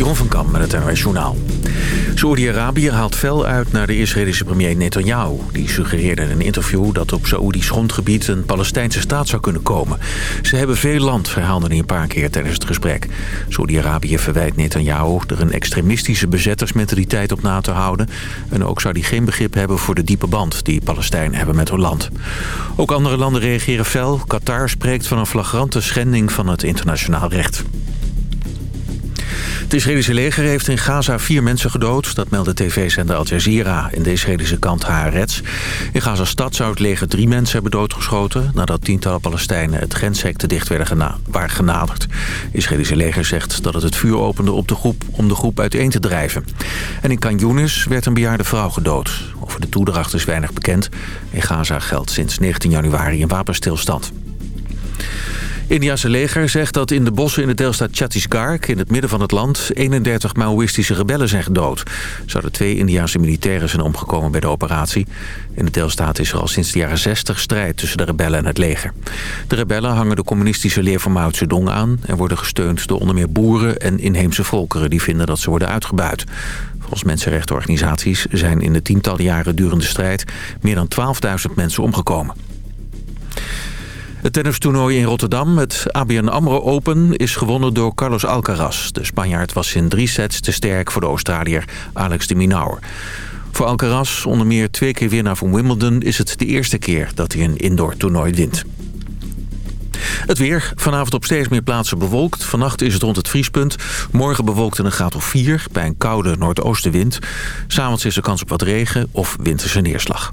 Jeroen van Kam met het NRS Journaal. Saoedi-Arabië haalt fel uit naar de Israëlische premier Netanyahu. Die suggereerde in een interview dat op Saoedisch grondgebied een Palestijnse staat zou kunnen komen. Ze hebben veel land, verhaalde hij een paar keer tijdens het gesprek. Saoedi-Arabië verwijt Netanyahu er een extremistische bezettersmentaliteit op na te houden. En ook zou hij geen begrip hebben voor de diepe band die Palestijnen hebben met hun land. Ook andere landen reageren fel. Qatar spreekt van een flagrante schending van het internationaal recht. Het Israëlische leger heeft in Gaza vier mensen gedood. Dat meldde tv-zender Al Jazeera in de Israëlische kant Haaretz. In Gaza-stad zou het leger drie mensen hebben doodgeschoten... nadat tientallen Palestijnen het grenshek te dicht werden gena waren genaderd. Het Israëlische leger zegt dat het het vuur opende op de groep om de groep uiteen te drijven. En in Khan werd een bejaarde vrouw gedood. Over de toedracht is weinig bekend. In Gaza geldt sinds 19 januari een wapenstilstand. Indiase leger zegt dat in de bossen in de deelstaat Chhattisgarh... in het midden van het land 31 Maoïstische rebellen zijn gedood. Zouden twee Indiase militairen zijn omgekomen bij de operatie. In de deelstaat is er al sinds de jaren 60 strijd tussen de rebellen en het leger. De rebellen hangen de communistische leer van Mao Zedong aan... en worden gesteund door onder meer boeren en inheemse volkeren... die vinden dat ze worden uitgebuit. Volgens mensenrechtenorganisaties zijn in de tientallen jaren durende strijd... meer dan 12.000 mensen omgekomen. Het tennistoernooi in Rotterdam, het ABN AMRO Open, is gewonnen door Carlos Alcaraz. De Spanjaard was in drie sets te sterk voor de Australiër Alex de Minaur. Voor Alcaraz, onder meer twee keer winnaar van Wimbledon... is het de eerste keer dat hij een indoor toernooi wint. Het weer. Vanavond op steeds meer plaatsen bewolkt. Vannacht is het rond het vriespunt. Morgen bewolkt en een graad of 4 bij een koude noordoostenwind. S'avonds is er kans op wat regen of winterse neerslag.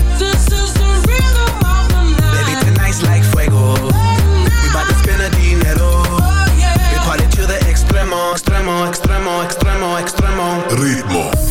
Extremo, extremo. Ritmo.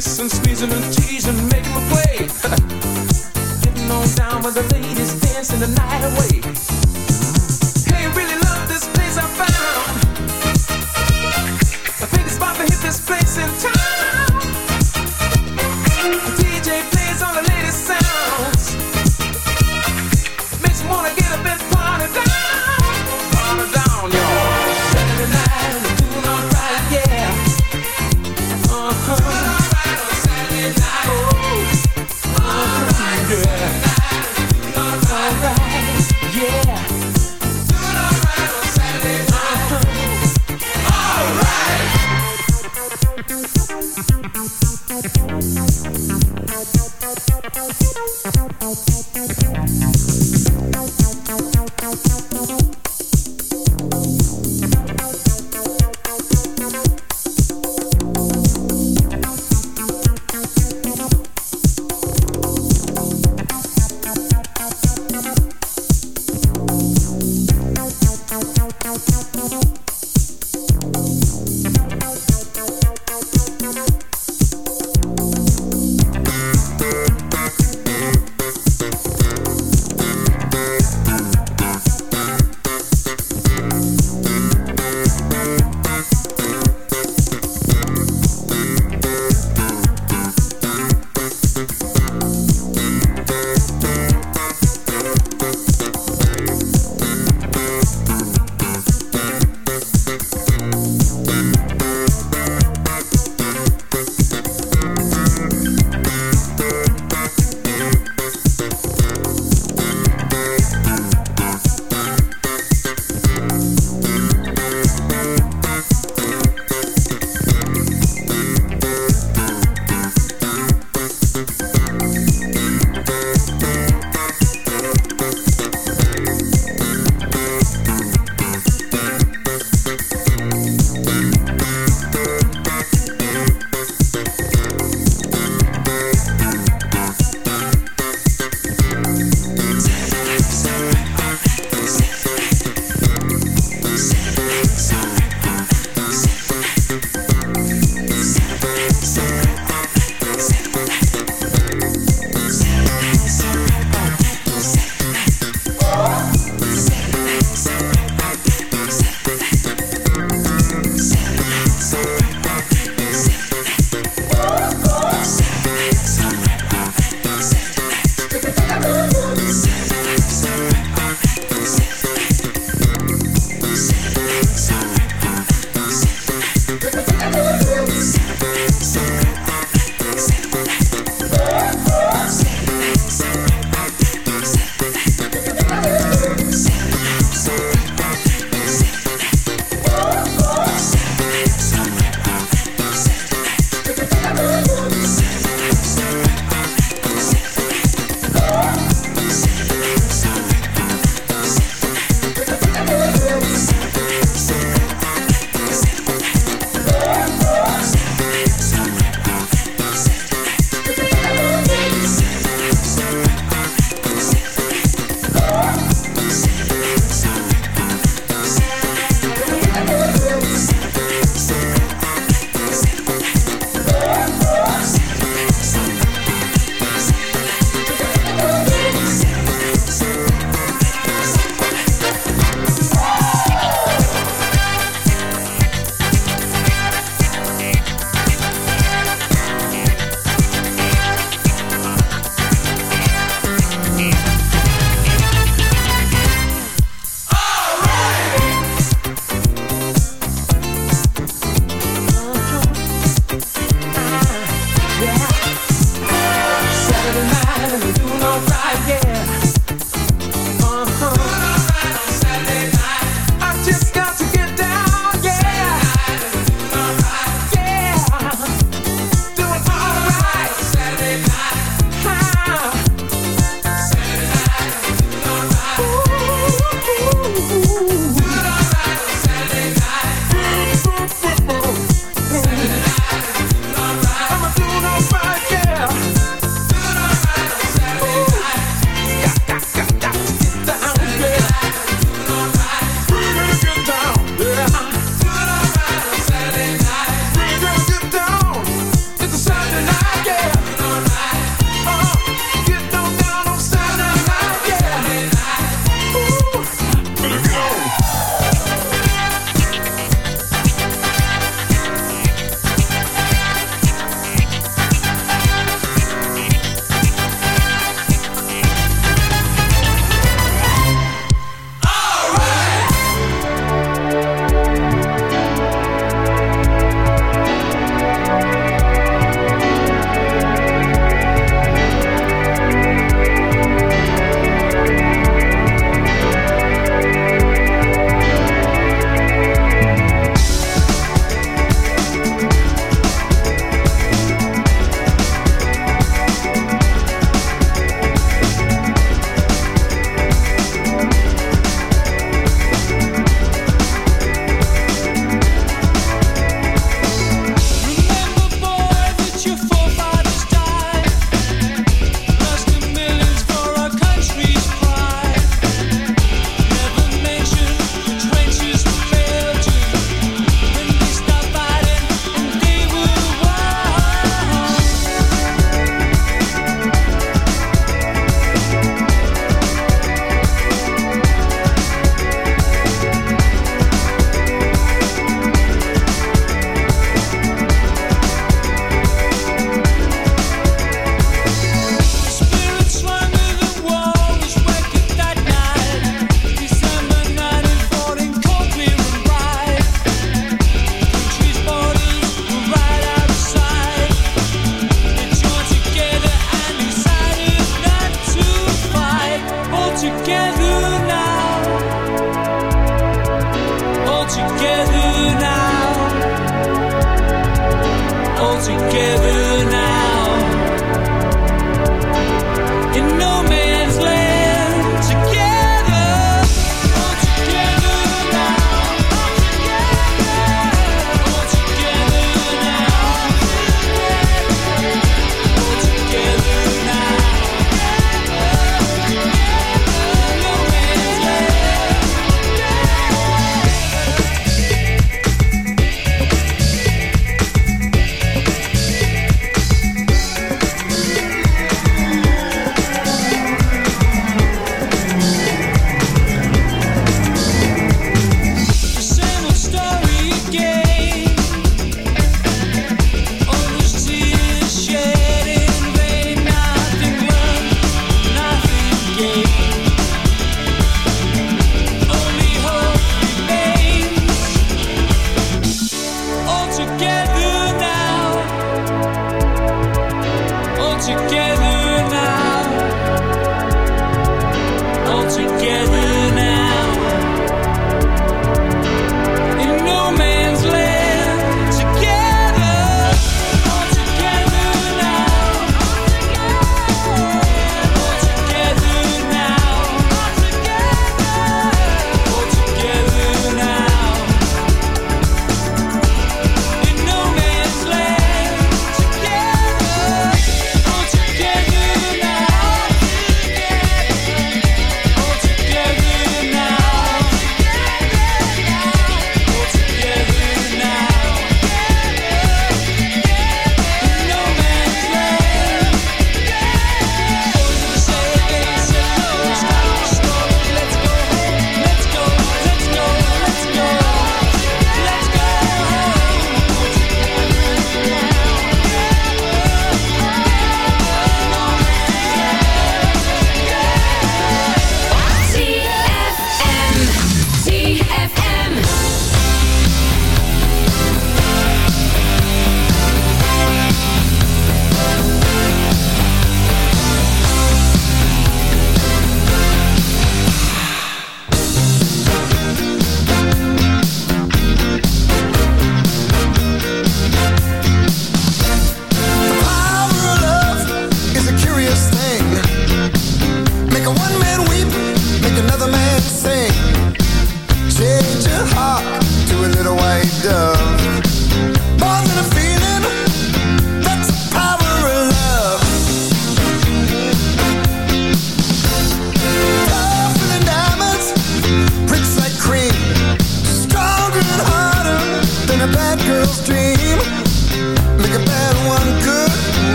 kissing, squeezing and teasing, making me play. Getting on down with the ladies, dancing the night away.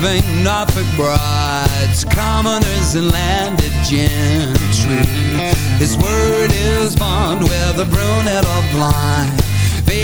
saving Norfolk brides commoners and landed gentry. His word is bond whether brunette or blind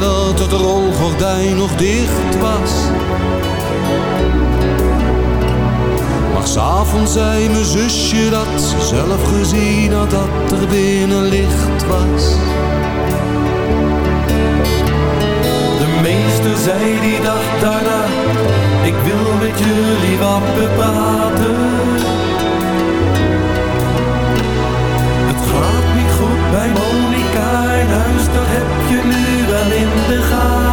Dat het rolgordijn nog dicht was. Maar s'avonds zei mijn zusje dat ze zelf gezien had dat er binnen licht was. De meester zei die dag daarna, ik wil met jullie wat praten. Het gaat niet goed bij Monika in huis, dat heb je niet in de gaten.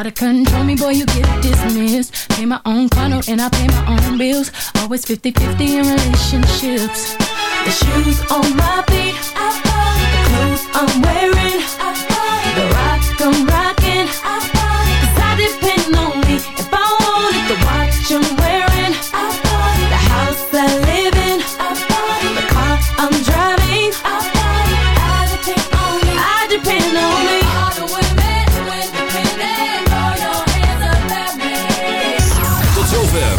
Try to control me, boy, you get dismissed. Pay my own condo and I pay my own bills. Always 50-50 in relationships. The shoes on my